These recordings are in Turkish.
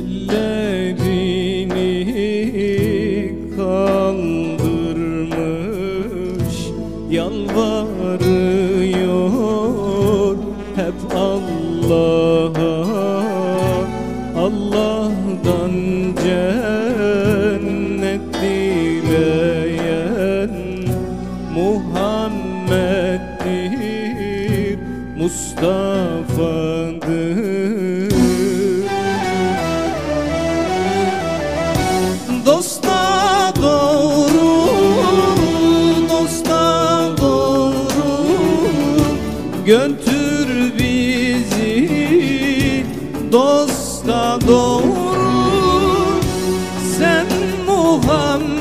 Ellerini kaldırmış Yalvarıyor hep Allah'a. Allah'tan cennet dileyen Muhammed'dir Mustafa. Götür bizi dosta doğru Sen Muhammedül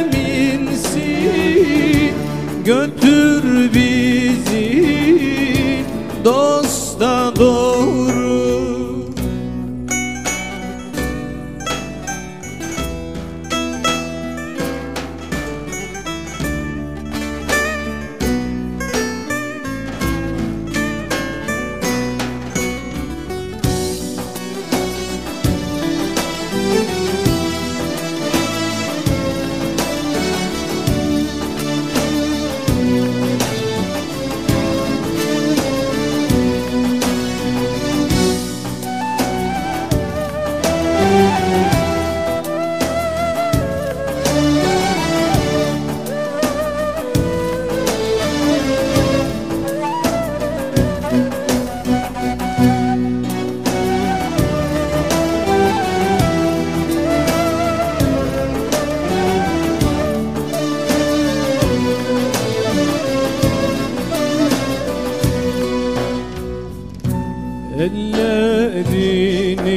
eminsin Götür bizi dosta doğru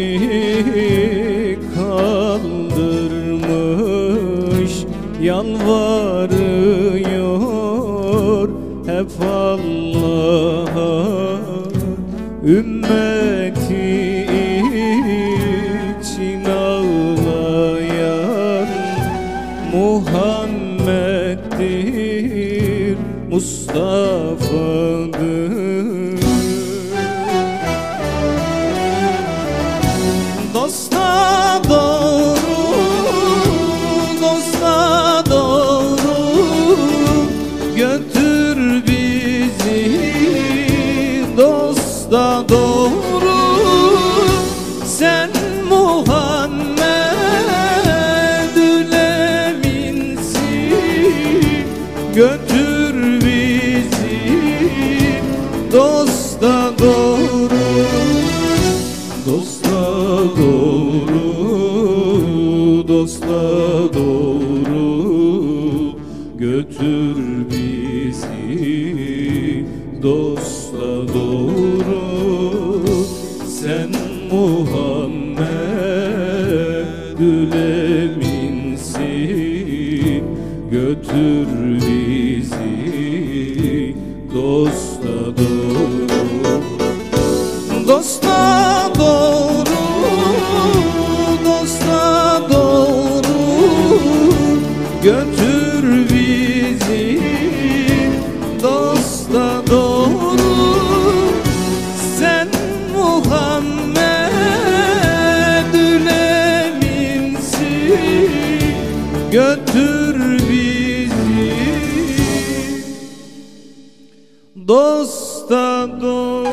Ellerini kaldırmış Yalvarıyor hep Allah'a. Ümmeti için ağlayan Muhammed'dir Mustafa'dır Götür bizi dosta doğru. Dosta doğru, dosta doğru. Götür bizi dosta doğru. Sen Muhammedül eminsin Götür dosta doğru Dosta doğru, Götür bizi dosta doğru. Sen Muhammedül eminsin Götür dostador.